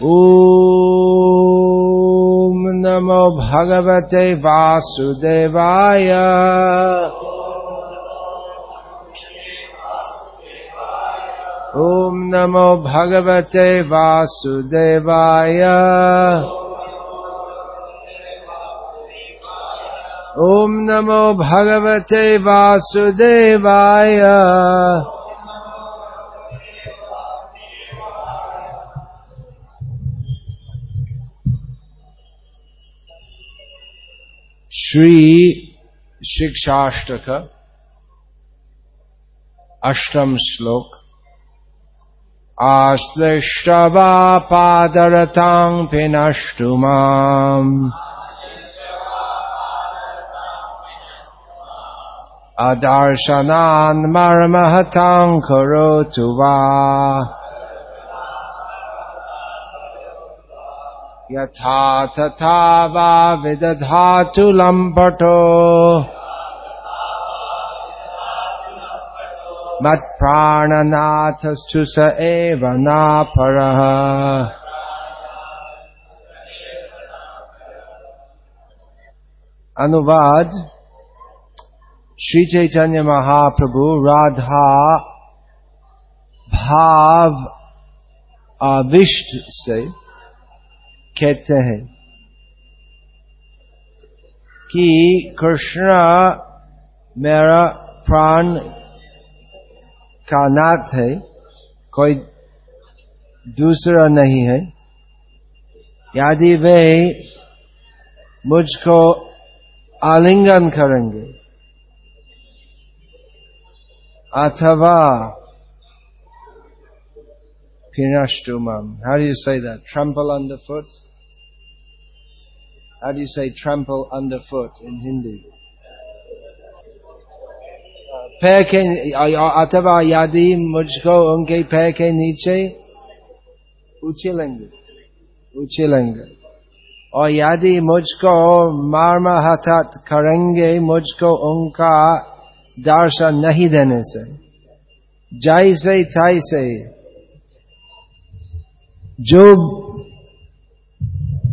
ॐ नमो भगवते वासुदेवाय। ॐ नमो भगवते वासुदेवाय। ॐ नमो भगवते वासुदेवाय। श्री शिक्षाष्टक अष्टम श्लोक। आश्लिष्टवा पादरतां पिनष्टु माम्। अदर्शनान् मर्महतां करोतु वा। यथा तथा वा विदधातु लम्पटो मत्प्राणनाथस्तु स एव नापरः। अनुवाद श्री चैतन्य महाप्रभु राधा भाव आविष्ट से कहते हैं कि कृष्णा मेरा प्राण का नाथ है, कोई दूसरा नहीं है। यदि वे मुझको आलिंगन करेंगे। अथवा फिनाष्टुम हर यू सही that trample on the foot How do you say trample underfoot in Hindi? पैर के अथवा यदि मुझको उनके पैर के नीचे उछलेंगे उछलेंगे और यदि मुझको मारमा हथात करेंगे मुझको उनका दर्शन नहीं देने से जैसे तैसे जो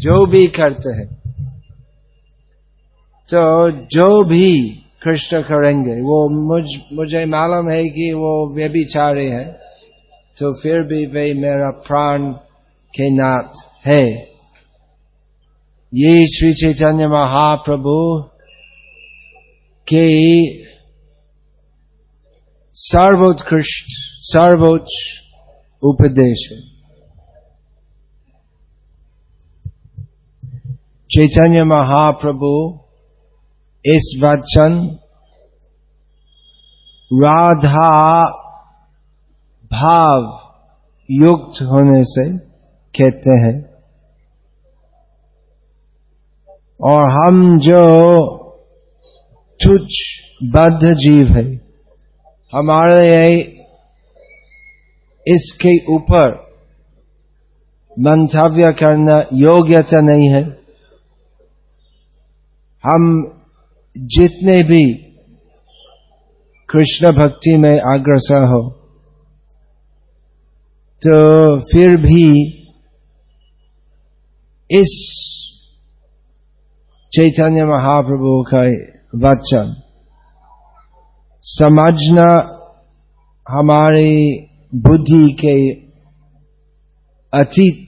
जो भी करते हैं तो जो भी कृष्ण करेंगे, वो मुझ, मुझे मालूम है कि वो वे भी चाह रहे हैं। तो फिर भी वे मेरा प्राण के नाथ है। ये श्री चैतन्य महाप्रभु के सर्वोत्कृष्ट, सर्वोच्च उपदेश चैतन्य महाप्रभु इस वचन राधा भाव युक्त होने से कहते हैं। और हम जो तुच्छ बद्ध जीव है, हमारे इसके ऊपर मंतव्य करना योग्यता नहीं है। हम जितने भी कृष्ण भक्ति में अग्रसर हो तो फिर भी इस चैतन्य महाप्रभु का वचन समझना हमारी बुद्धि के अतीत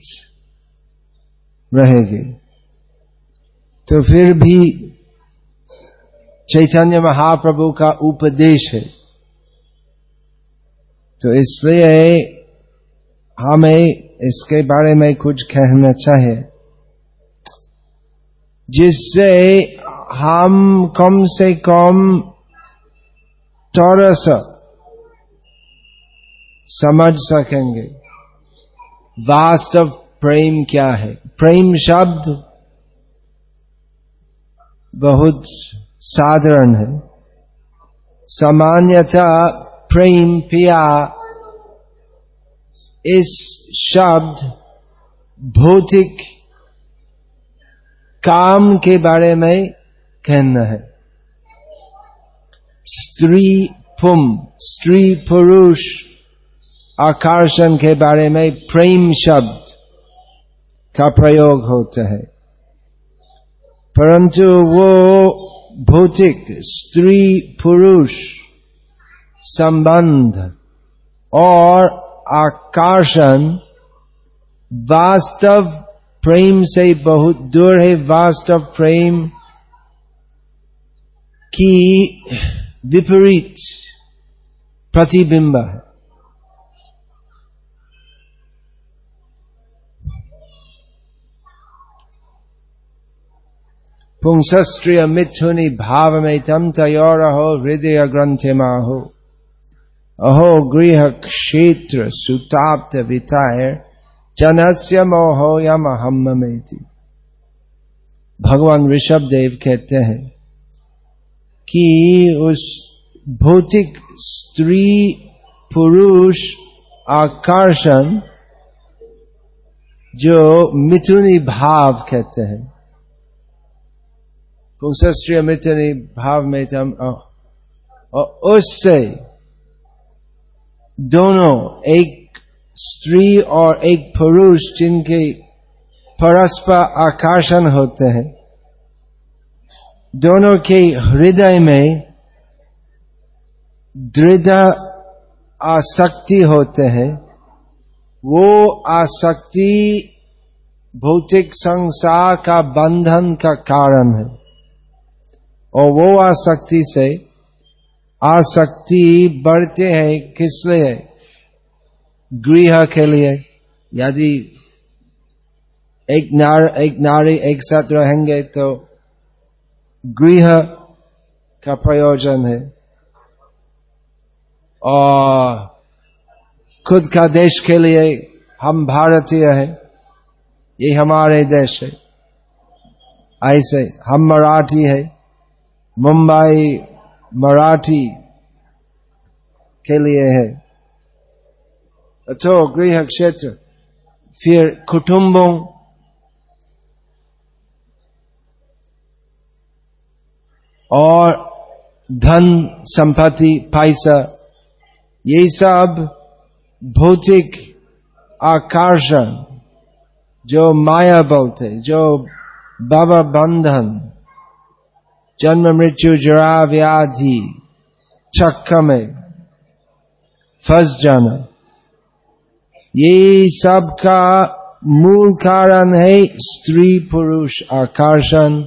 रहेगी। तो फिर भी चैतन्य महाप्रभु का उपदेश है तो इसलिए हमें इसके बारे में कुछ कहना चाहिए। जिससे हम कम से कम थोड़ा सा समझ सकेंगे। वास्तव प्रेम क्या है? प्रेम शब्द बहुत साधारण है। सामान्यतः प्रेम पिया इस शब्द भौतिक काम के बारे में कहना है। स्त्री पुम, स्त्री पुरुष आकर्षण के बारे में प्रेम शब्द का प्रयोग होता है। परंतु वो भौतिक, स्त्री, पुरुष, संबंध, और आकर्षण, वास्तव प्रेम से बहुत दूर है। वास्तव प्रेम की विपरीत प्रतिबिंब है। पुंसस्त्रिय मिथुनि भाव में तम तयोरहो हृदय ग्रंथे माहो अहो गृह क्षेत्र सुताप्त विताय जनस्य मोहो यम हम भगवान ऋषभ देव कहते हैं कि उस भौतिक स्त्री पुरुष आकर्षण जो मिथुनी भाव कहते हैं पुंसस्त्रीय मिथुनी भाव में हम और उससे दोनों एक स्त्री और एक पुरुष जिनके परस्पर आकर्षण होते हैं दोनों के हृदय में दृढ़ आसक्ति होते हैं वो आसक्ति भौतिक संसार का बंधन का कारण है और वो आसक्ति से, आसक्ति बढ़ते हैं किस लिए गृह के लिए। यदि एक नार, एक नारी एक साथ रहेंगे तो गृह का प्रयोजन है। और खुद का देश के लिए हम भारतीय है। ये हमारे देश है। ऐसे हम मराठी है। मुंबई, मराठी के लिए है। तो गृह क्षेत्र, फिर कुटुंबों। और धन, संपत्ति, पैसा, ये सब भौतिक आकर्षण, जो माया बोलते जो बाबा बंधन। जन्म मृत्यु जरा व्याधि चक्र में फंस जाना ये सब का मूल कारण है स्त्री पुरुष आकर्षण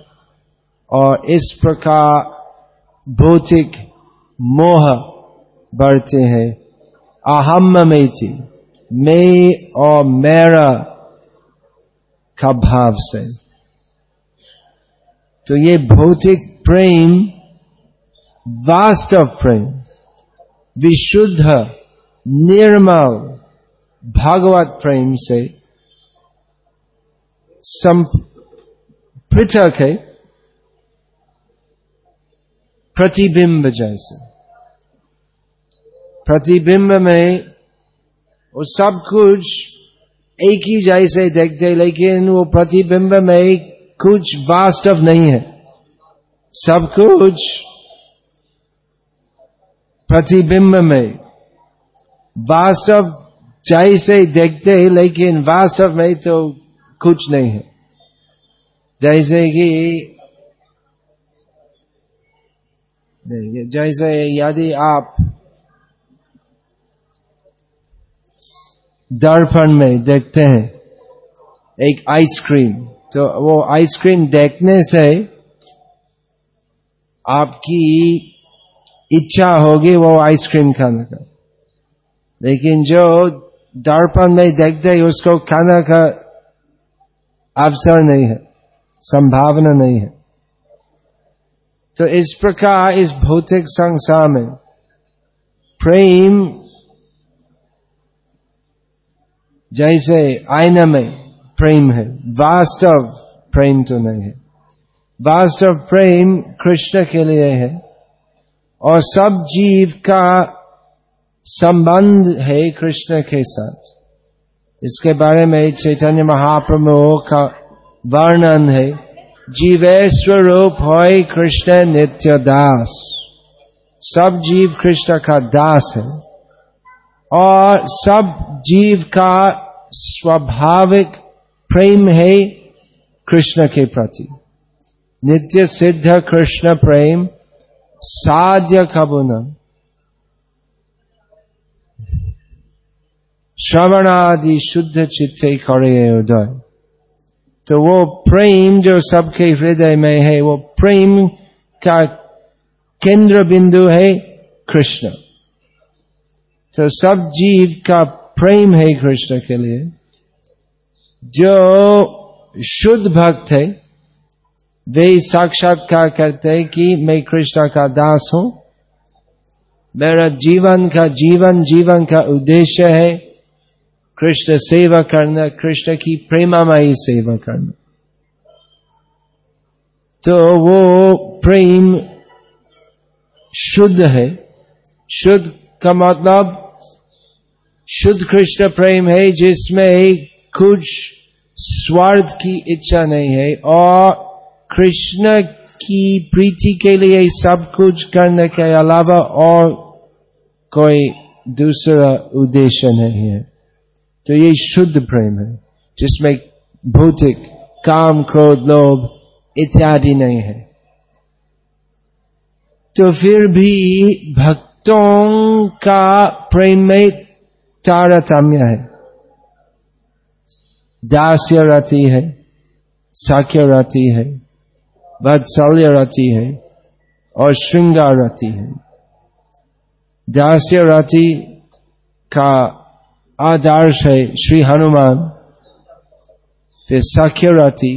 और इस प्रकार भौतिक मोह बढ़ते हैं अहम में थी मैं और मेरा का भाव से तो ये भौतिक प्रेम वास्तव प्रेम विशुद्ध निर्मल भागवत प्रेम से पृथक है प्रतिबिंब जैसे प्रतिबिंब में वो सब कुछ एक ही जैसे देखते लेकिन वो प्रतिबिंब में कुछ वास्तव नहीं है। सब कुछ प्रतिबिंब में। वास्तव जैसे देखते हैं, लेकिन वास्तव में तो कुछ नहीं है। जैसे कि जैसे यदि आप दर्पण में देखते हैं, एक आइसक्रीम तो वो आइसक्रीम देखने से आपकी इच्छा होगी वो आइसक्रीम खाने का। लेकिन जो दर्पण में देखते ही उसको खाने का अवसर नहीं है, संभावना नहीं है। तो इस प्रकार इस भौतिक संसार में प्रेम, जैसे आईना में प्रेम है, वास्तव प्रेम तो नहीं है। वास्तव प्रेम कृष्ण के लिए है। और सब जीव का संबंध है कृष्ण के साथ। इसके बारे में चैतन्य महाप्रभु का वर्णन है। जीवे स्वरूप हो कृष्ण नित्य दास। सब जीव कृष्ण का दास है। और सब जीव का स्वाभाविक प्रेम है कृष्ण के प्रति। नित्य सिद्ध कृष्ण प्रेम, साध्य कबुन श्रवणादि शुद्ध चित्ते करे उदय। तो वो प्रेम जो सबके हृदय में है, वो प्रेम का केंद्र बिंदु है कृष्ण। तो सब जीव का प्रेम है कृष्ण के लिए। जो शुद्ध भक्त है वे साक्षात्कार करते हैं कि मैं कृष्ण का दास हूँ। मेरा जीवन का जीवन जीवन का उद्देश्य है कृष्ण सेवा करना, कृष्ण की प्रेमामयी सेवा करना। तो वो प्रेम शुद्ध है। शुद्ध का मतलब शुद्ध कृष्ण प्रेम है जिसमें कुछ स्वार्थ की इच्छा नहीं है और कृष्ण की प्रीति के लिए सब कुछ करने के अलावा और कोई दूसरा उद्देश्य नहीं है तो ये शुद्ध प्रेम है जिसमें भौतिक काम क्रोध लोभ इत्यादि नहीं है तो फिर भी भक्तों का प्रेम में तारतम्य है दास्य रति है साक्य रति है वत्सल्य रति है और श्रृंगार रति है। दास्य रति का आदर्श है श्री हनुमान, फिर साख्यराती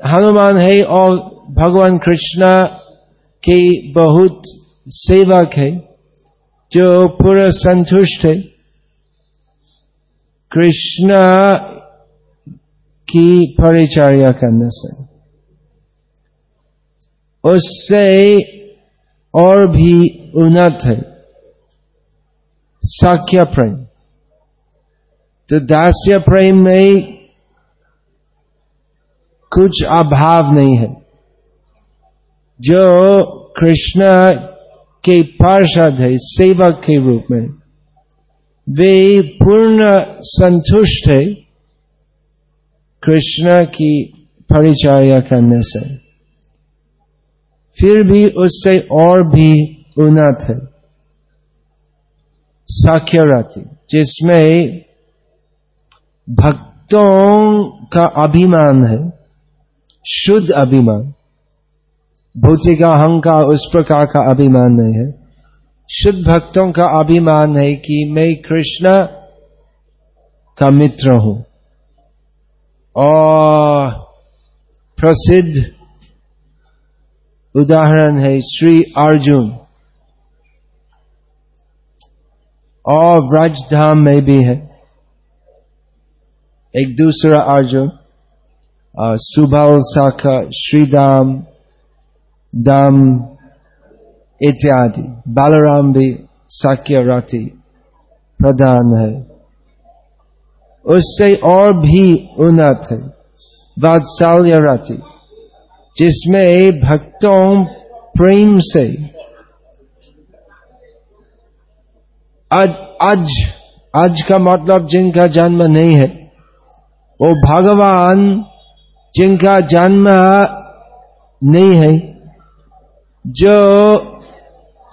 हनुमान है और भगवान कृष्णा के बहुत सेवक है, जो पूरा संतुष्ट है। कृष्ण की परिचर्या करने से उससे और भी उन्नत है साख्य प्रेम तो दास्य प्रेम में कुछ अभाव नहीं है जो कृष्ण के पार्षद है सेवक के रूप में वे पूर्ण संतुष्ट है कृष्ण की परिचर्या करने से। फिर भी उससे और भी उन्नत है। साख्यराति जिसमें भक्तों का अभिमान है, शुद्ध अभिमान। भौतिक अहंकार उस प्रकार का अभिमान नहीं है। शुद्ध भक्तों का अभिमान है कि मैं कृष्ण का मित्र हूँ। और प्रसिद्ध उदाहरण है श्री अर्जुन। और व्रजधाम में भी है। एक दूसरा अर्जुन सुबल शाखा श्रीदाम दाम इत्यादि। बालराम भी साक्य राति प्रधान है। उससे और भी उन्नत है। वात्सल्य राति जिसमें भक्तों, प्रेम से। आज आज आज का मतलब जिनका जन्म नहीं है, वो भगवान जिनका जन्म नहीं है, जो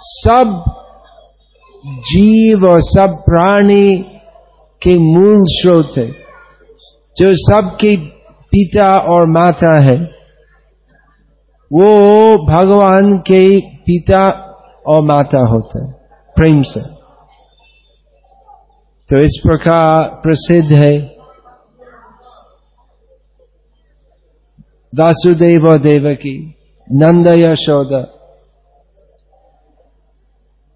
सब जीव और सब प्राणी के मूल स्रोत है, जो सबके पिता और माता है, वो भगवान के पिता और माता होते हैं, प्रेम से। तो इस प्रकार प्रसिद्ध है। वासुदेव और देवकी, नंद यशोद,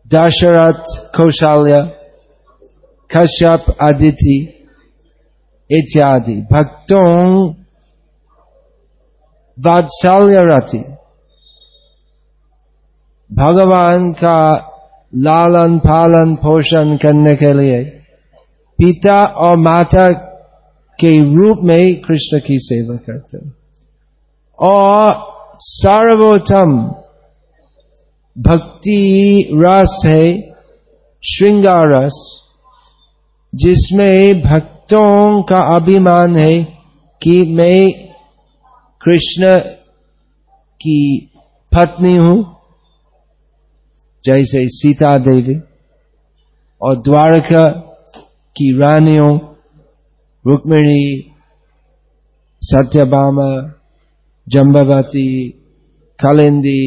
दशरथ कौशल्य कश्यप अदिति इत्यादि भक्तों वात्सल्य रति भगवान का लालन पालन पोषण करने के लिए पिता और माता के रूप में कृष्ण की सेवा करते और सर्वोत्तम भक्ति रस है श्रृंगार रस जिसमें भक्तों का अभिमान है कि मैं कृष्ण की पत्नी हूँ, जैसे सीता देवी और द्वारका की रानियों रुक्मिणी, सत्यभामा, जम्बवती, कलिंदी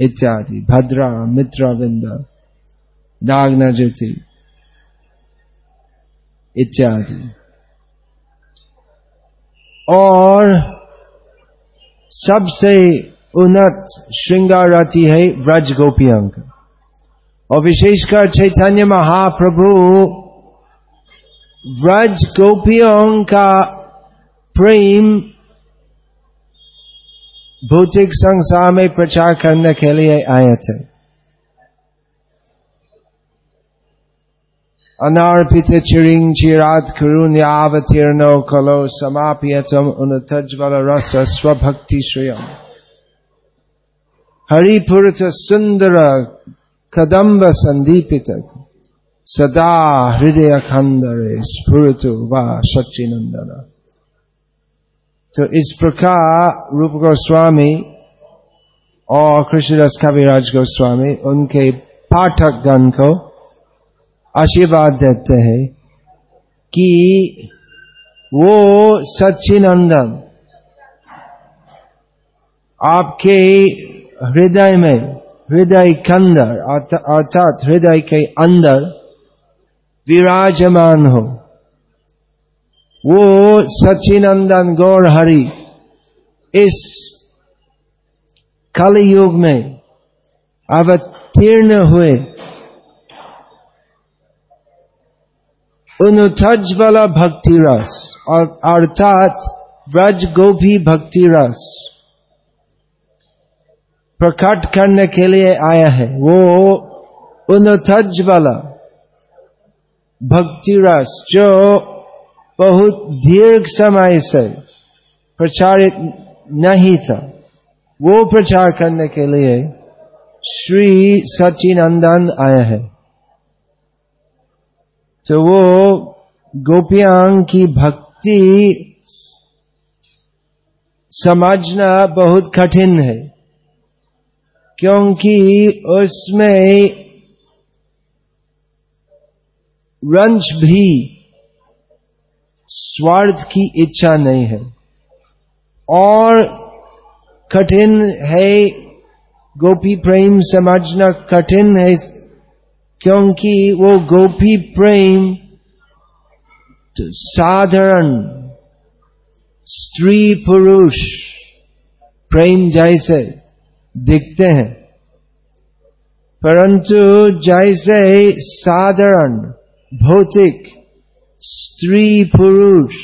इत्यादि, भद्रा, मित्रविंद नागनजति इत्यादि। और सबसे उन्नत श्रृंगार रति है व्रज गोपियांक और विशेषकर चैतन्य महाप्रभु व्रज गोपियों का प्रेम भौतिक संसार में प्रचार करने के लिए आए थे। अनार्पित चिरिंग चिरात करुण्यावतीर्ण कलो समाप्यतम उन तज्वल रस स्वभक्ति श्रेयम हरिपुरत सुंदर कदम्ब संदीपित सदा हृदय खंडरे स्फुरतु वा सच्चिनंदन तो इस प्रकार रूप गोस्वामी और कृष्णदास कविराज गोस्वामी उनके पाठक गण को आशीर्वाद देते हैं कि वो सच्चिनंदन आपके हृदय में, हृदय के अंदर अर्थात हृदय के अंदर विराजमान हो। वो सचिनंदन गौर हरि इस कलयुग में अवतीर्ण हुए वाला भक्ति रस अर्थात ब्रज गोभी भक्ति रस प्रकट करने के लिए आया है वो वाला भक्ति रस जो बहुत दीर्घ समय से प्रचारित नहीं था वो प्रचार करने के लिए श्री सचिनंदन आया है तो वो गोपियांग की भक्ति समझना बहुत कठिन है, क्योंकि उसमें रंज भी स्वार्थ की इच्छा नहीं है। और कठिन है, गोपी प्रेम समझना कठिन है क्योंकि वो गोपी प्रेम तो साधारण स्त्री पुरुष प्रेम जैसे दिखते हैं। परंतु जैसे साधारण भौतिक स्त्री पुरुष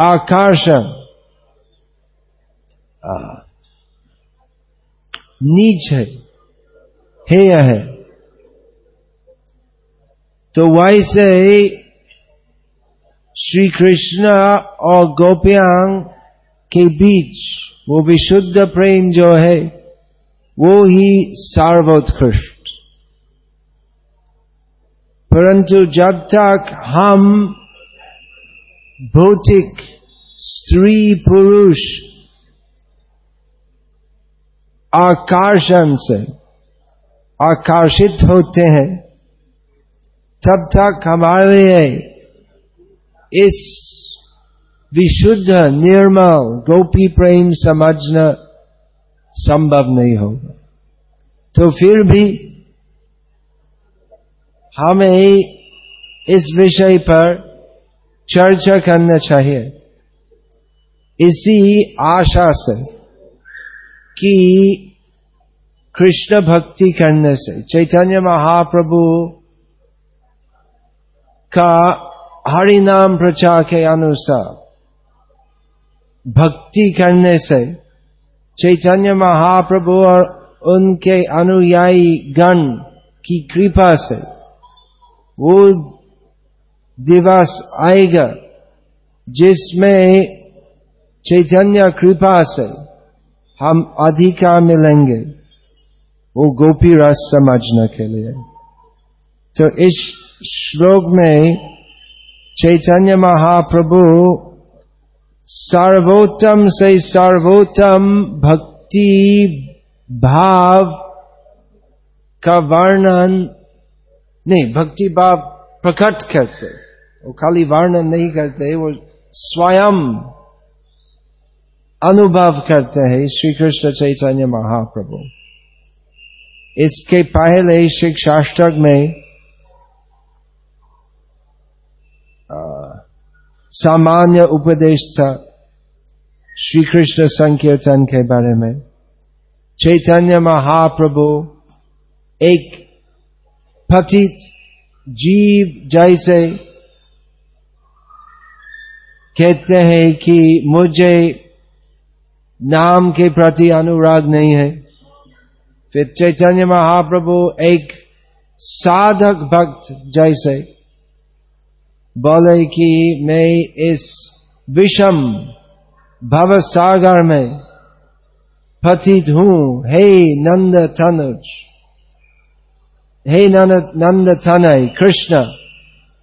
आकर्षण नीच है। हेय है? तो वैसे श्री कृष्ण और गोप्यांग के बीच वो विशुद्ध प्रेम जो है, वो ही सर्वोत्कृष्ट। परंतु जब तक हम भौतिक स्त्री पुरुष आकर्षण से आकर्षित होते हैं। तब तक हमारे इस विशुद्ध, निर्मल, गोपी प्रेम समझना संभव नहीं होगा। तो फिर भी हमें इस विषय पर चर्चा करना चाहिए। इसी आशा से कि कृष्ण भक्ति करने से चैतन्य महाप्रभु का हरि नाम प्रचार के अनुसार भक्ति करने से चैतन्य महाप्रभु और उनके अनुयायी गण की कृपा से वो दिवस आएगा जिसमें चैतन्य कृपा से हम अधिकार मिलेंगे वो गोपी रस समझने के लिए। तो इस श्लोक में चैतन्य महाप्रभु सर्वोत्तम से सर्वोत्तम भक्ति भाव का वर्णन, नहीं, भक्ति भाव प्रकट करते। वो खाली वर्णन नहीं करते, वो स्वयं अनुभव करते हैं श्री कृष्ण चैतन्य महाप्रभु। इसके पहले शिक्षाष्टक में सामान्य उपदेश था श्री कृष्ण संकीर्तन के बारे में, चैतन्य महाप्रभु एक पतित जीव जैसे कहते हैं कि मुझे नाम के प्रति अनुराग नहीं है। फिर चैतन्य महाप्रभु एक साधक भक्त जैसे बोले कि मैं इस विषम भव सागर में पतित हूँ। हे नंद तनुज, हे नंद तनय, कृष्ण,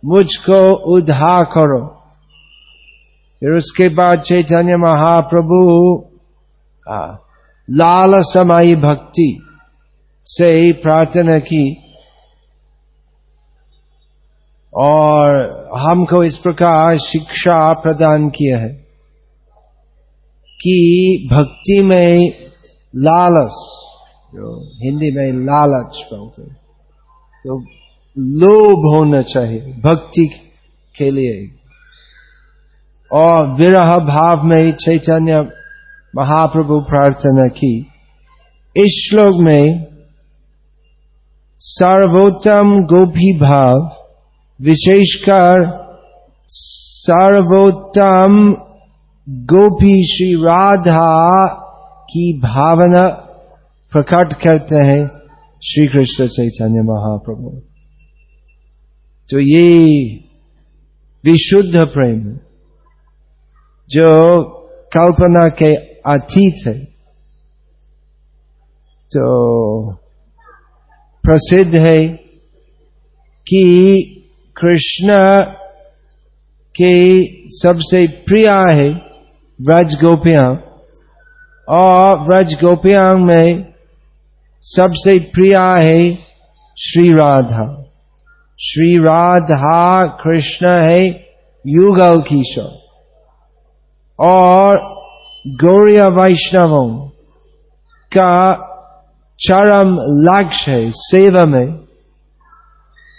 मुझको उद्धार करो। फिर उसके बाद चैतन्य महाप्रभु लाल समाई भक्ति से ही प्रार्थना की। और हमको इस प्रकार शिक्षा प्रदान किया है कि भक्ति में लालच, जो हिंदी में लालच बोलते तो लोभ होना चाहिए भक्ति के लिए। और विरह भाव में चैतन्य महाप्रभु प्रार्थना की। इस श्लोक में सर्वोत्तम गोपी भाव, विशेषकर सर्वोत्तम गोपी श्री राधा की भावना प्रकट करते हैं श्री कृष्ण चैतन्य महाप्रभु। तो ये विशुद्ध प्रेम जो कल्पना के अतीत है तो प्रसिद्ध है कि कृष्ण के सबसे प्रिय है व्रज गोपियाँ। और व्रज गोपियाँ में सबसे प्रिय है श्री राधा। श्री राधा कृष्ण है युगल किशोर। और गौरी वैष्णवों का चरम लक्ष्य सेवा में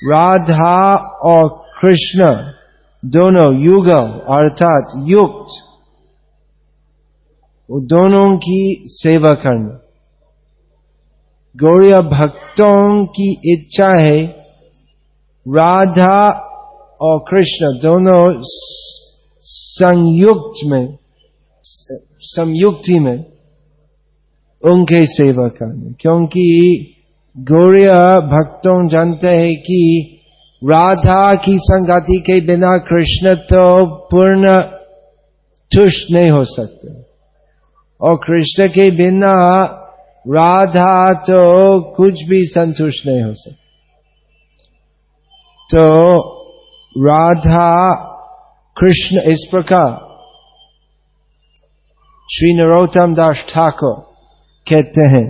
राधा और कृष्ण दोनों युगल अर्थात युक्त दोनों की सेवा करना। गौड़िया भक्तों की इच्छा है, राधा और कृष्ण दोनों संयुक्त में, संयुक्ति में। उनके सेवा करने क्योंकि गौड़िया भक्तों जानते हैं कि राधा की संगति के बिना कृष्ण तो पूर्ण तुष्ट नहीं हो सकते। और कृष्ण के बिना राधा तो कुछ भी संतुष्ट नहीं हो सकती। तो राधा, कृष्ण इस प्रकार। श्री नरोत्तम दास ठाकुर कहते हैं,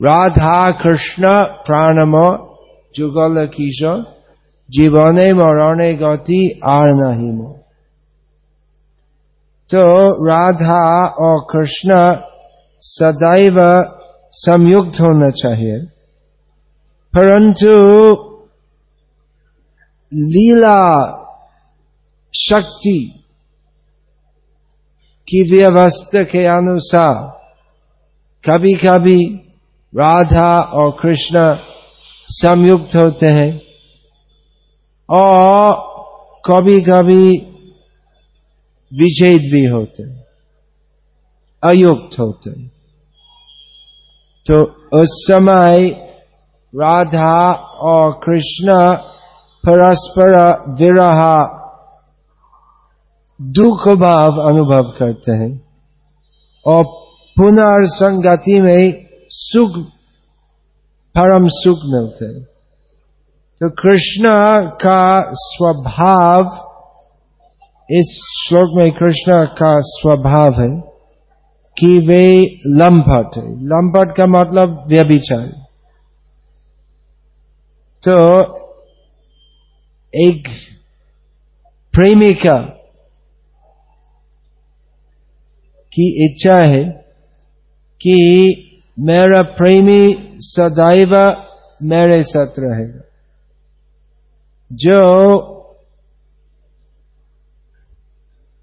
राधा कृष्ण प्राणमो जुगल किशोर जीवने मरणे गति आर नहीं मो तो राधा और कृष्ण सदैव संयुक्त होना चाहिए। परंतु लीला शक्ति की व्यवस्था के अनुसार कभी कभी राधा और कृष्ण संयुक्त होते हैं और कभी कभी विच्छेद भी होते हैं, अयुक्त होते हैं। तो उस समय राधा और कृष्ण परस्पर विरह, दुख भाव अनुभव करते हैं और पुनर्संगति में सुख, परम सुख मिलते तो कृष्ण का स्वभाव, इस श्लोक में कृष्ण का स्वभाव है कि वे लंपट है। लंपट का मतलब व्यभिचारी। तो एक प्रेमिका की इच्छा है कि मेरा प्रेमी सदैव मेरे साथ रहेगा। जो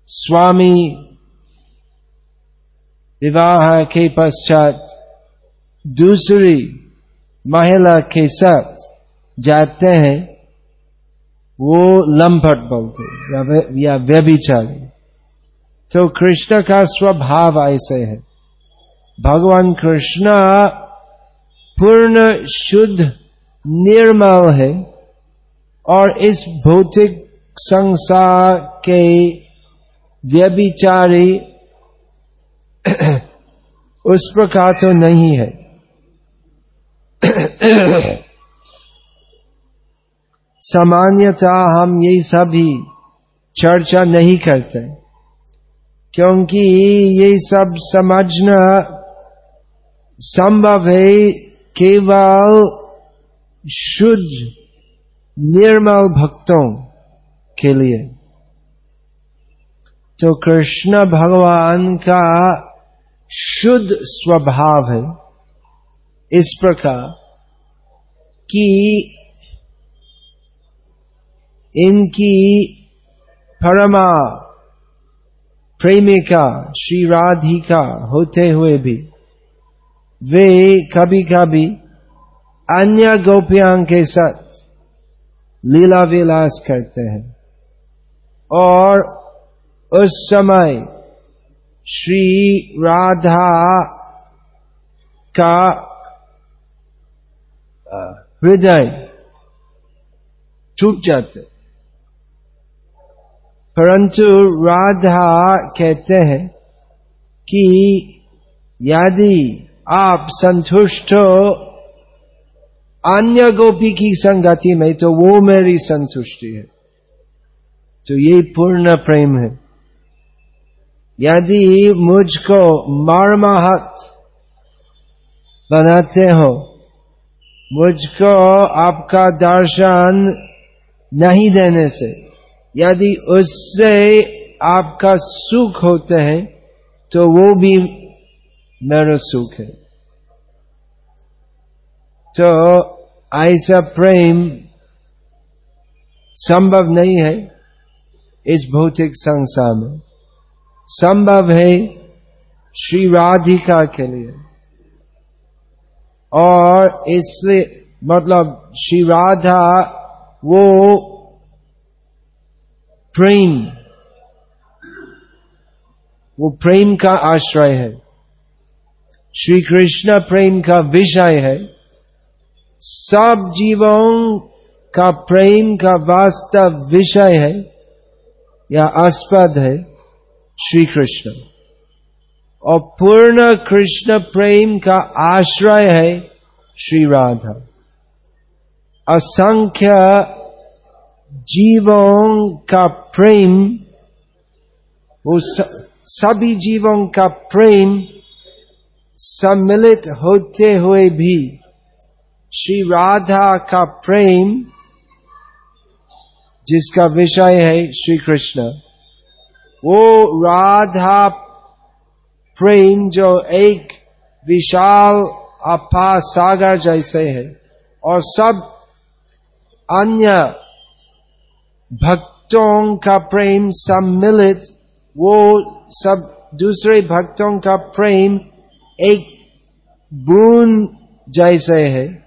स्वामी विवाह के पश्चात दूसरी महिला के साथ जाते हैं वो लंपट बोलते या, व्यभिचारी। तो कृष्ण का स्वभाव ऐसे है। भगवान कृष्ण पूर्ण शुद्ध निर्मल है और इस भौतिक संसार के व्यभिचारी उस प्रकार तो नहीं है। सामान्यता हम ये सभी चर्चा नहीं करते, क्योंकि ये सब समझना संभव है केवल शुद्ध निर्मल भक्तों के लिए। तो कृष्ण भगवान का शुद्ध स्वभाव है इस प्रकार कि इनकी परमा प्रेमिका श्री राधिका होते हुए भी वे कभी कभी अन्य गोपियाँ के साथ लीला विलास करते हैं और उस समय श्री राधा का हृदय टूट जाते परंतु राधा कहते हैं कि यदि आप संतुष्ट हो, अन्य गोपी की संगति में तो वो मेरी संतुष्टि है। तो ये पूर्ण प्रेम है। यदि मुझको मरमाहत बनाते हो, मुझको आपका दर्शन नहीं देने से, यदि उससे आपका सुख होते हैं तो वो भी मेरा सुख है तो ऐसा प्रेम संभव नहीं है इस भौतिक संसार में संभव है श्री राधिका के लिए और इसलिए मतलब श्री राधा वो प्रेम वो प्रेम का आश्रय है श्री कृष्ण प्रेम का विषय है। सब जीवों का प्रेम का वास्तव विषय है। या आस्पद है श्री कृष्ण। और पूर्ण कृष्ण प्रेम का आश्रय है श्री राधा। असंख्य जीवों का प्रेम, वो सभी जीवों का प्रेम सम्मिलित होते हुए भी श्री राधा का प्रेम, जिसका विषय है श्री कृष्ण, वो राधा प्रेम जो एक विशाल अपा सागर जैसे है, और सब अन्य भक्तों का प्रेम सम्मिलित, वो सब दूसरे भक्तों का प्रेम एक बूंद जैसे है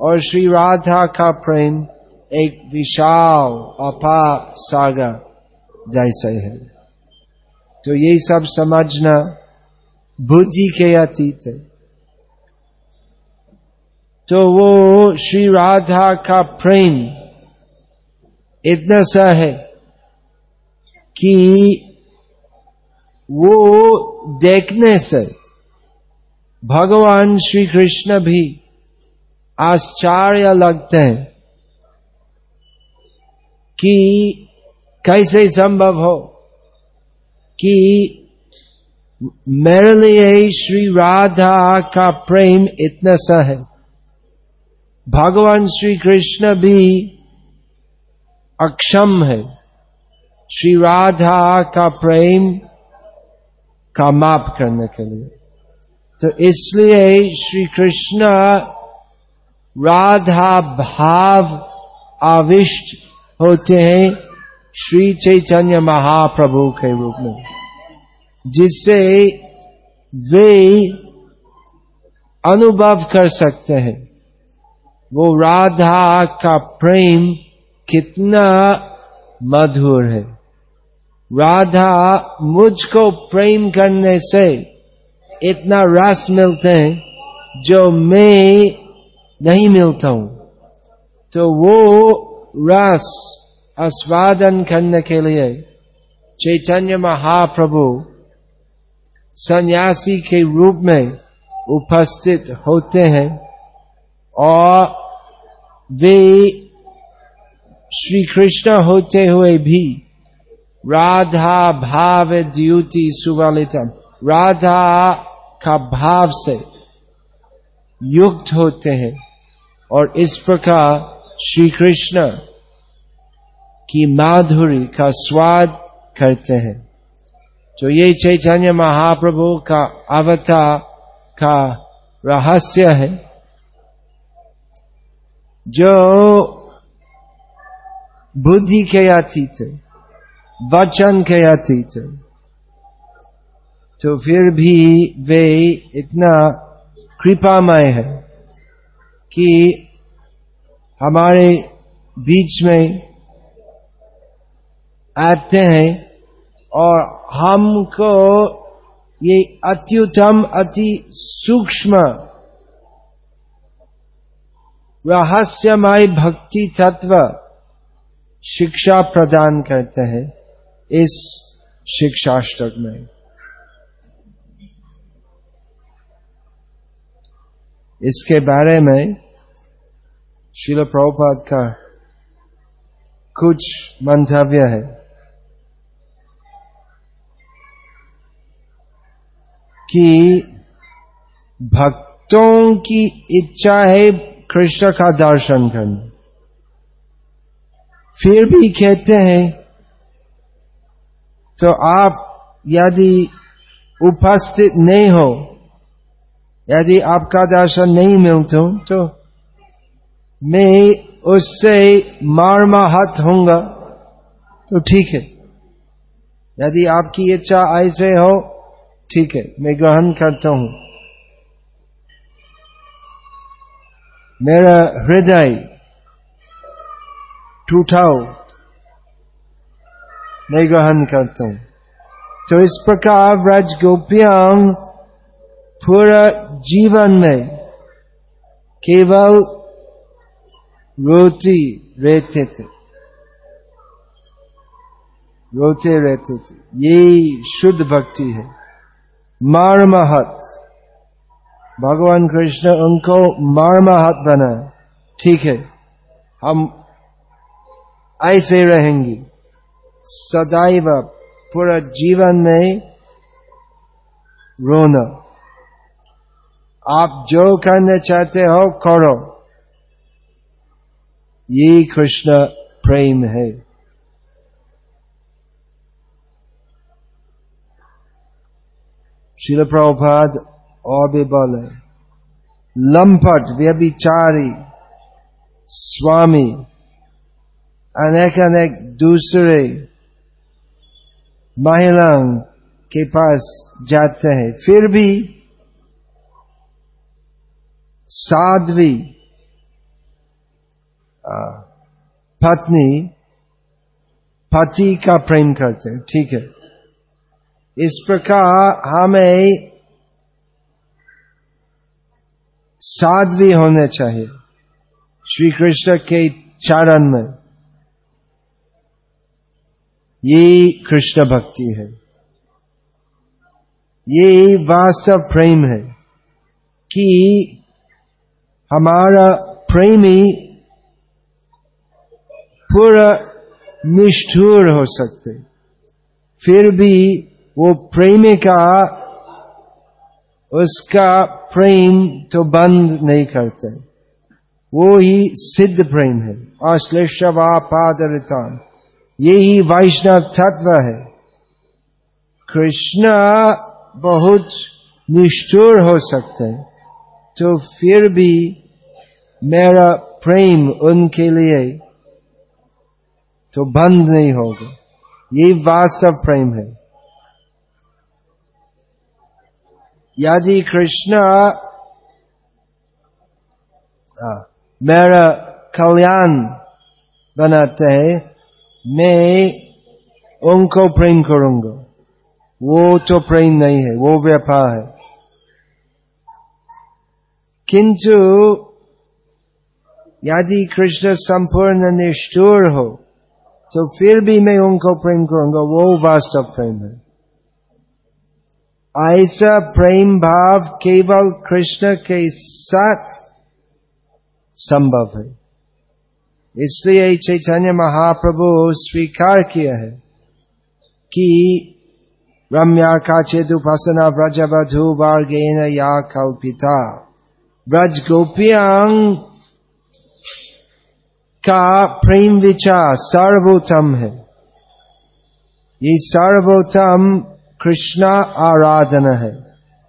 और श्री राधा का प्रेम एक विशाल अपा सागर जैसे है। तो ये सब समझना बुद्धि के अतीत है। तो वो श्री राधा का प्रेम इतना सा है कि वो देखने से भगवान श्री कृष्ण भी आश्चर्य लगते हैं कि कैसे संभव हो कि मेरे लिए श्री राधा का प्रेम इतना सा है। भगवान श्री कृष्ण भी अक्षम है। श्री राधा का प्रेम का माप करने के लिए। तो इसलिए श्री कृष्ण राधा भाव आविष्ट होते हैं श्री चैतन्य महाप्रभु के रूप में, जिससे वे अनुभव कर सकते हैं। वो राधा का प्रेम कितना मधुर है। राधा मुझको प्रेम करने से इतना रस मिलते हैं जो मैं नहीं मिलता हूँ। तो वो रस आस्वादन करने के लिए चैतन्य महाप्रभु सन्यासी के रूप में उपस्थित होते हैं और वे श्री कृष्ण होते हुए भी राधा भाव द्युति सुवालितम। राधा का भाव से युक्त होते हैं और इस प्रकार श्री कृष्ण की माधुरी का स्वाद करते हैं। तो ये चैतन्य महाप्रभु का अवतार का रहस्य है, जो बुद्धि के अतीत, वचन के अतीत है तो फिर भी वे इतना कृपामय है कि हमारे बीच में आते हैं और हमको ये अत्युतम अति सूक्ष्म, रहस्यमय भक्ति तत्व शिक्षा प्रदान करते हैं इस शिक्षाष्टक में। इसके बारे में शिल प्रभुपाद का कुछ मंतव्य है। कि भक्तों की इच्छा है कृष्ण का दर्शन करना। फिर भी कहते हैं तो आप यदि उपस्थित नहीं हो यदि आपका दर्शन नहीं मिलता तो मैं उससे मारमाहत होऊँगा तो ठीक है। यदि आपकी इच्छा ऐसे हो, ठीक है, मैं ग्रहण करता हूँ। मेरा हृदय टूटाओ, मैं ग्रहण करता हूँ। तो इस प्रकार व्रज गोप्यांग पूरा जीवन में केवल रोती रहते थे। रोते रहते थे। यही शुद्ध भक्ति है। मारमहत। भगवान कृष्ण उनको मारमहत बना। ठीक है। हम ऐसे रहेंगे। सदैव पूरा जीवन में रोना। आप जो करना चाहते हो, करो। ये कृष्ण प्रेम है। शिल प्रभुपाद और भी बोले, लंपट, व्यभिचारी, स्वामी अनेक अनेक दूसरे महिलाओं के पास जाते हैं। फिर भी साध्वी पत्नी पति का प्रेम करते हैं, ठीक है। इस प्रकार हमें साध्वी होने चाहिए श्री कृष्ण के चरण में। ये कृष्ण भक्ति है। ये वास्तव प्रेम है कि हमारा प्रेमी पूरा निष्ठुर हो सकते। फिर भी वो प्रेमिका उसका प्रेम तो बंद नहीं करते। वो ही सिद्ध प्रेम है। अश्लेषवा पादरितान। यही वैष्णव तत्व है। कृष्ण बहुत निष्ठुर हो सकते। हैं तो फिर भी मेरा प्रेम उनके लिए तो बंद नहीं होगा। ये वास्तव प्रेम है। यदि कृष्ण मेरा कल्याण बनाते हैं। मैं उनको प्रेम करूँगा। वो तो प्रेम नहीं है, वो व्यापार है। किंतु यदि कृष्ण संपूर्ण निष्ठुर हो तो फिर भी मैं उनको प्रेम करूँगा, वो वास्तव प्रेम है। ऐसा प्रेम भाव केवल कृष्ण के साथ संभव है। इसलिए चैतन्य महाप्रभु स्वीकार किया है कि रम्या का चेत उपासना व्रजवधु वर्गेन या कल्पिता। व्रज गोपियांग का प्रेम विचार सर्वोत्तम है। ये सर्वोत्तम कृष्णा आराधना है।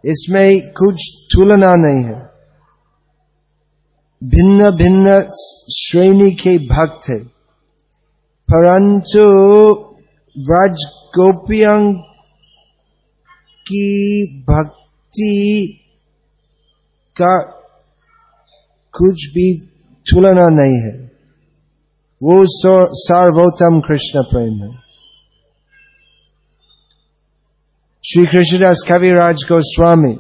इसमें कुछ तुलना नहीं है। भिन्न भिन्न श्रेणी के भक्त है। परंतु व्रज गोपियं की भक्ति का कुछ भी तुलना नहीं है। वो सर्वोत्तम कृष्ण प्रेम है। श्री कृष्णदास कविराज गोस्वामी,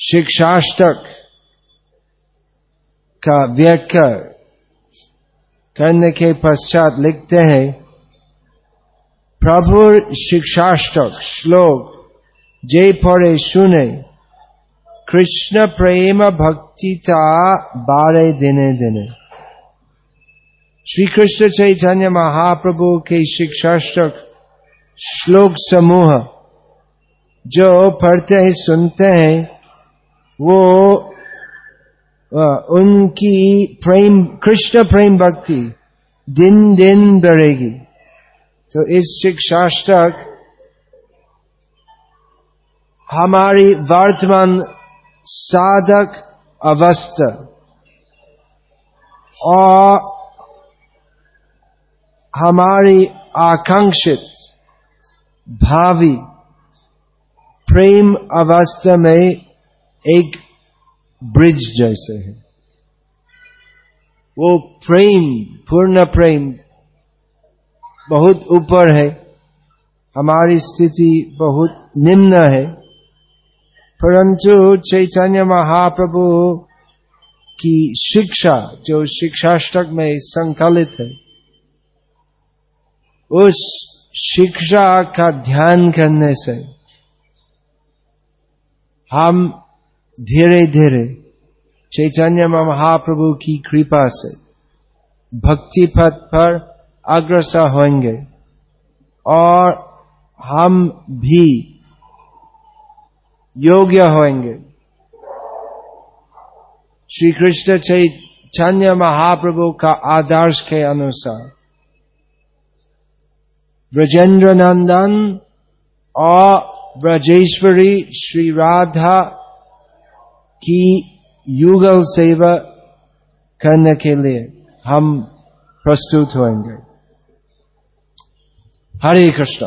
शिक्षाष्टक का व्याख्या करने के पश्चात लिखते हैं प्रभु शिक्षाष्टक श्लोक, जय पढ़े सुने। कृष्ण प्रेम भक्ति था बारे दिने दिने श्री कृष्ण चैतन्य महाप्रभु के शिक्षाष्टक श्लोक समूह जो पढ़ते हैं सुनते हैं वो उनकी प्रेम कृष्ण प्रेम भक्ति दिन दिन बढ़ेगी तो इस शिक्षाष्टक हमारी वर्तमान साधक अवस्था। और हमारी आकांक्षित भावी प्रेम अवस्था में एक ब्रिज जैसे है। वो प्रेम, पूर्ण प्रेम बहुत ऊपर है। हमारी स्थिति बहुत निम्न है। परंतु चैतन्य महाप्रभु की शिक्षा, जो शिक्षाष्टक में संकलित है, उस शिक्षा का ध्यान करने से हम धीरे धीरे चैतन्य महाप्रभु की कृपा से भक्ति पथ पर अग्रसर होंगे और हम भी योग्य होंगे श्री कृष्ण चैतन्य महाप्रभु का आदर्श के अनुसार। ब्रजेंद्र नंदन और ब्रजेश्वरी श्री राधा की युगल सेवा करने के लिए हम प्रस्तुत होंगे हरे Krishna.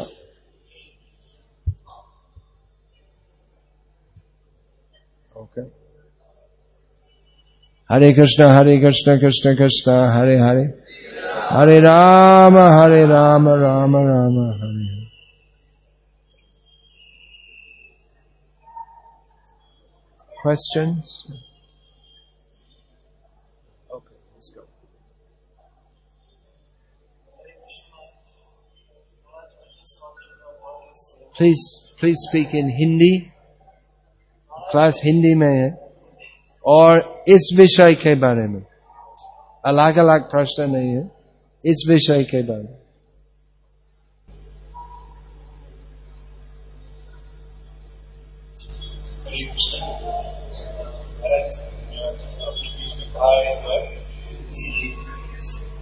Hare Krishna, Hare Krishna, Krishna Krishna, Hare Hare. Hare Rama, Hare Rama, Rama Rama, Hare Hare. Questions? Okay, let's go. Please, please speak in Hindi. Class Hindi may I? और इस विषय के बारे में। अलग अलग प्रश्न नहीं है। इस विषय के बारे में।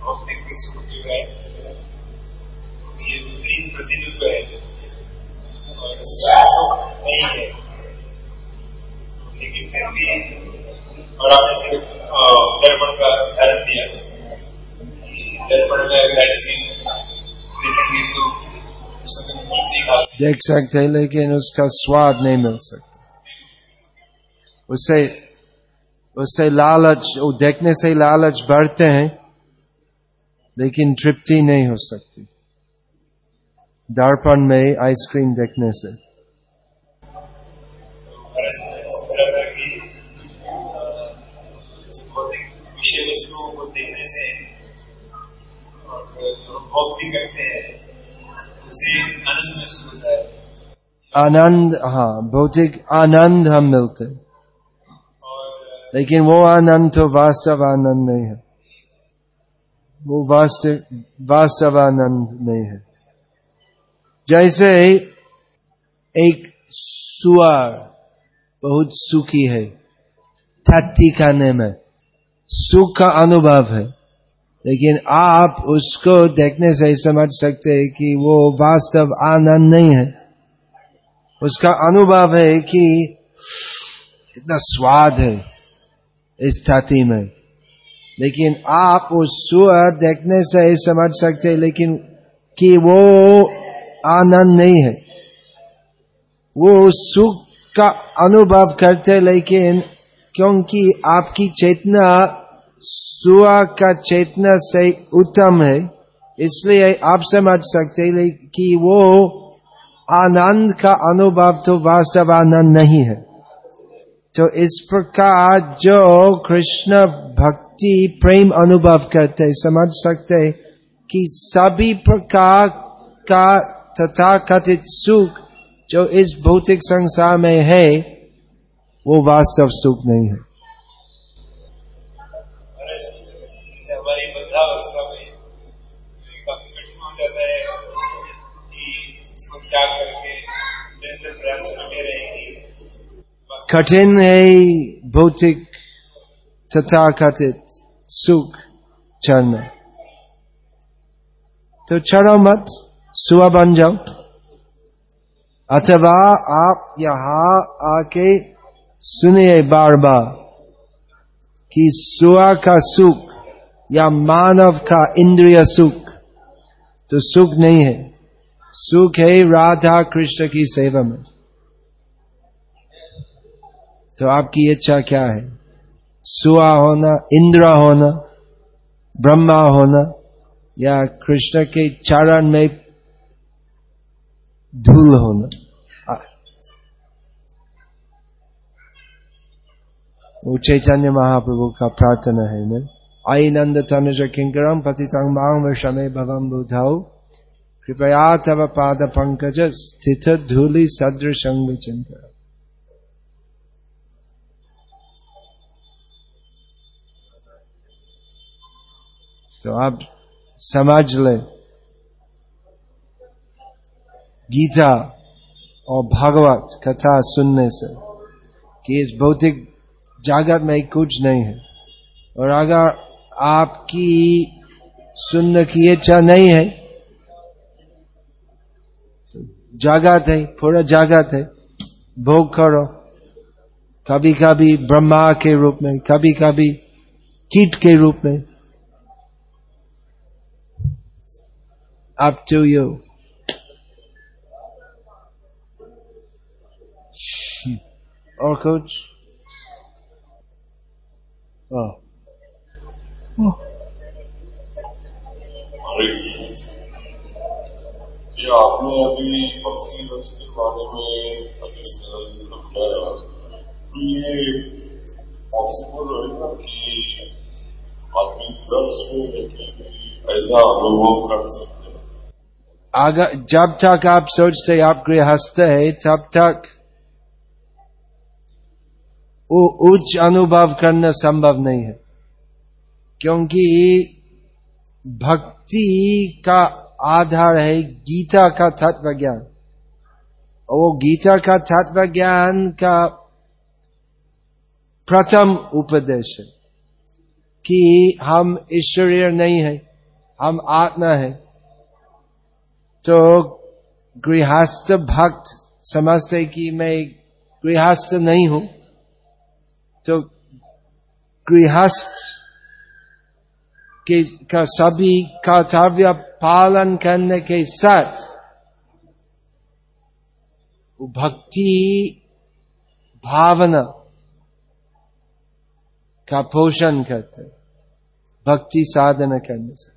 और नहीं है। लेकिन फिर भी और आपने सिर्फ़ दर्पण का उदाहरण दिया। दर्पण में अगर आइसक्रीम देख सकते हैं लेकिन उसका स्वाद नहीं मिल सकता। उससे उससे लालच, वो देखने से लालच बढ़ते हैं, लेकिन तृप्ति नहीं हो सकती। दर्पण में आइसक्रीम देखने से भौतिक विषय वस्तुओं को देखने से और जो भोग भी करते हैं उसे आनंद महसूस होता है आनंद हाँ भौतिक आनंद हम मिलते लेकिन वो आनंद तो वास्तव आनंद नहीं है। वो वास्तव वास्तव आनंद नहीं है। जैसे एक सुअर बहुत सुखी है ठट्टी खाने में, सुख का अनुभव है, लेकिन आप उसको देखने से समझ सकते हैं कि वो वास्तव आनंद नहीं है। उसका अनुभव है कि इतना स्वाद है इस छाती में। लेकिन आप उस सुअर देखने से ही समझ सकते हैं, लेकिन कि वो आनंद नहीं है। वो सुख का अनुभव करते लेकिन क्योंकि आपकी चेतना सुआ का चेतना से उत्तम है, इसलिए आप समझ सकते हैं कि वो आनंद का अनुभव तो वास्तव आनंद नहीं है। तो इस प्रकार जो कृष्ण भक्ति, प्रेम अनुभव करते समझ सकते कि सभी प्रकार का तथा कथित सुख जो इस भौतिक संसार में है, वो वास्तव सुख नहीं है जैसे हमारी बद्धावस्था में ये काफ़ी कठिन हो जाता है कि इसको त्याग करके निरंतर प्रयास करते रहेंगे बस कठिन है भौतिक तथा कथित सुख चरण तो चढ़ो मत सुबह बन जाओ अथवा आप यहाँ आके सुनिए बार बार कि सुआ का सुख या मानव का इंद्रिय सुख तो सुख नहीं है सुख है राधा कृष्ण की सेवा में तो आपकी इच्छा क्या है? सुआ होना, इंद्र होना, ब्रह्मा होना, या कृष्ण के चरण में धूल होना? वो चैतन्य महाप्रभु का प्रार्थना है न आई नंद तनुज किंकरम पतितं माँ विषमे भवम बुधाऊ कृपया तव पाद पंकज स्थित धूलि सदृशं विचिंत तो आप समझ ले गीता और भागवत कथा सुनने से कि इस भौतिक जागत में कुछ नहीं है। और अगर आपकी सुनने की इच्छा नहीं है तो जागत है, पूरा जागत है। भोग करो। कभी कभी ब्रह्मा के रूप में कभी कभी कीट के रूप में। Up to you. और कुछ oh. हरे कृष्ण ये आपने अभी भक्ति रस के बारे में अभी समझाया तो ये पॉसिबल है ना कि आदमी दस में रहकर भी ऐसा अनुभव कर सकते हैं अगर जब तक आप सोचते आप गृहस्थ है, तब तक वो उच्च अनुभव करना संभव नहीं है। क्योंकि भक्ति का आधार है गीता का तत्व ज्ञान और वो गीता का तत्व ज्ञान का प्रथम उपदेश है कि हम ईश्वरीय नहीं है, हम आत्मा है। तो गृहस्थ भक्त समझते कि मैं गृहस्थ नहीं हूँ। तो गृहस्थ के, का सभी कर्तव्य पालन करने के साथ भक्ति भावना का पोषण करते, भक्ति साधना करने से।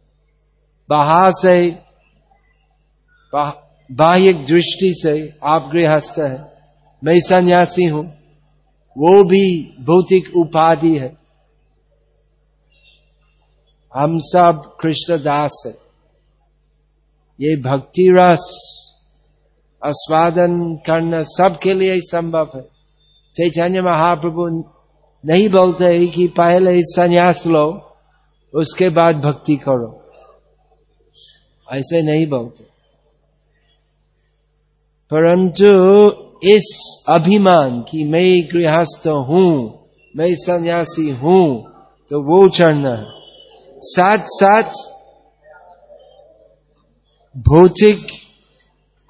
बाहर से बाह्य दृष्टि से आप गृहस्थ है। मैं सन्यासी हूँ। वो भी भौतिक उपाधि है। हम सब कृष्ण दास है। ये भक्ति रस आस्वादन करना सबके लिए संभव है। चैतन्य महाप्रभु नहीं बोलते है कि पहले संन्यास लो, उसके बाद भक्ति करो। ऐसे नहीं बोलते। परंतु इस अभिमान कि मैं गृहस्थ हूँ, मैं सन्यासी हूँ तो वो चढ़ना है। साथ साथ भौतिक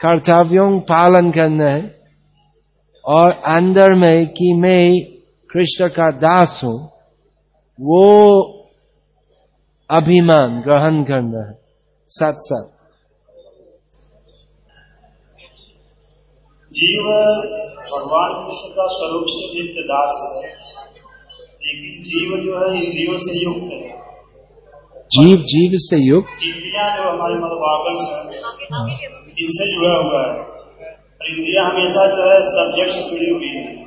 कर्तव्यों पालन करना है और अंदर में कि मैं कृष्ण का दास हूँ, वो अभिमान ग्रहण करना है। साथ साथ जीव भगवान कृष्ण का स्वरूप से नित्य दास है। लेकिन जीव जो है इंद्रियों से युक्त है। जीव जीव से युक्त? इंद्रिया जो हमारे मतवाकल है इनसे जुड़ा हुआ है। और इंद्रिया हमेशा जो है सब्जेक्ट से जुड़ी हुई है।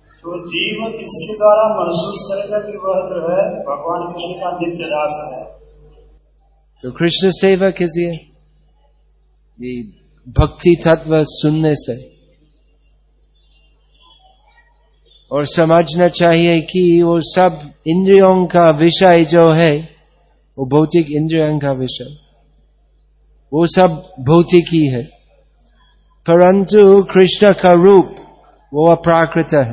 तो जीव किसके द्वारा महसूस करेगा कि वह जो है भगवान कृष्ण का नित्य दास है। तो कृष्ण सेवा कीजिए ये भक्ति तत्व सुनने से और समझना चाहिए कि वो सब इंद्रियों का विषय जो है वो भौतिक इंद्रियों का विषय। वो सब भौतिक ही है। परंतु कृष्ण का रूप वो अप्राकृत है।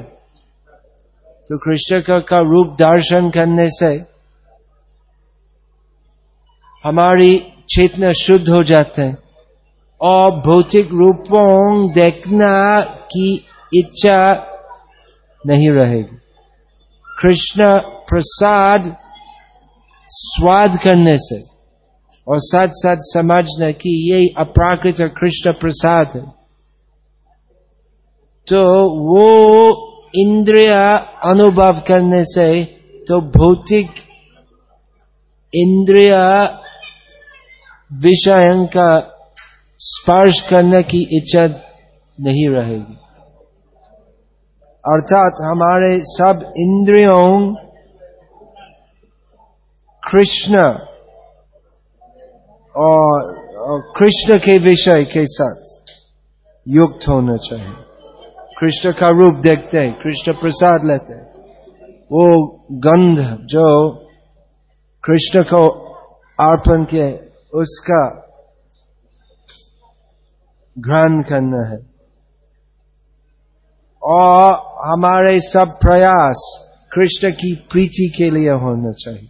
तो कृष्ण का, का रूप दर्शन करने से हमारी चेतना शुद्ध हो जाते हैं। और भौतिक रूपों देखना की इच्छा नहीं रहेगी। कृष्ण प्रसाद स्वाद करने से और साथ साथ समझना कि ये अप्राकृत कृष्ण प्रसाद है। तो वो इंद्रिय अनुभव करने से तो भौतिक इंद्रिय विषय का स्पर्श करने की इच्छा नहीं रहेगी। अर्थात हमारे सब इंद्रियों, कृष्ण और कृष्ण के विषय के साथ युक्त होना चाहिए। कृष्ण का रूप देखते हैं, कृष्ण प्रसाद लेते हैं। वो गंध जो कृष्ण को अर्पण किए, उसका ग्रहण करना है। और हमारे सब प्रयास कृष्ण की प्रीति के लिए होना चाहिए।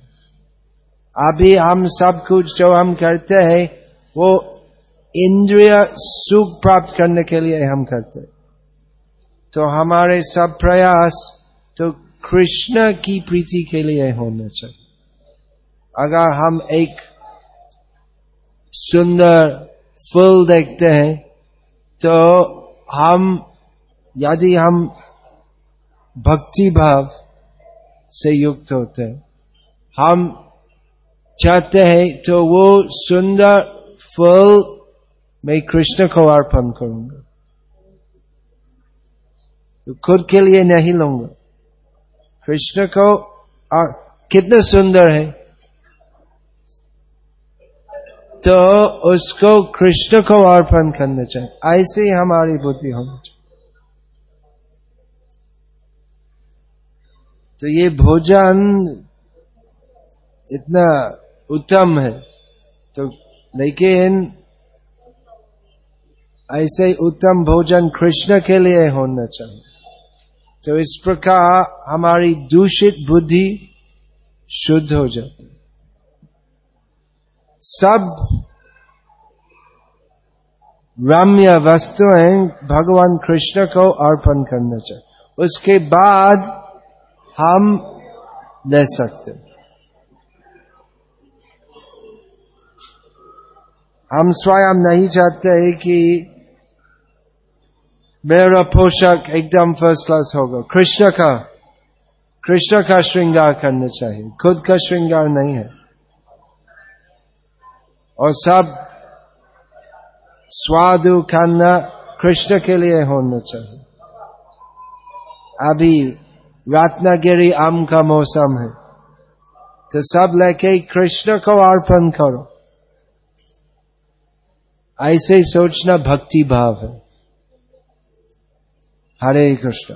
अभी हम सब कुछ जो हम करते हैं, वो इंद्रिय सुख प्राप्त करने के लिए हम करते हैं। तो हमारे सब प्रयास तो कृष्ण की प्रीति के लिए होना चाहिए। अगर हम एक सुंदर फूल देखते हैं तो हम यदि हम भक्ति भाव से युक्त होते हैं, हम चाहते हैं तो वो सुंदर फल मैं कृष्ण को अर्पण करूँगा। तो खुद के लिए नहीं लूँगा। कृष्ण को और कितना सुंदर है। तो उसको कृष्ण को अर्पण करना चाहिए। ऐसे ही हमारी बुद्धि होनी तो ये भोजन इतना उत्तम है। तो लेकिन ऐसे उत्तम भोजन कृष्ण के लिए होना चाहिए। तो इस प्रकार हमारी दूषित बुद्धि शुद्ध हो जाती सब रम्य वस्तुएँ भगवान कृष्ण को अर्पण करना चाहिए। उसके बाद हम ले सकते। हम स्वयं नहीं चाहते कि मेरा पोशाक एकदम फ़र्स्ट क्लास होगा। कृष्ण का कृष्ण का श्रृंगार करना चाहिए। खुद का श्रृंगार नहीं है। और सब स्वादु खाना कृष्ण के लिए होना चाहिए। अभी रत्नागिरी आम का मौसम है तो सब लेके कृष्ण को अर्पण करो ऐसे ही सोचना भक्ति भाव है हरे कृष्ण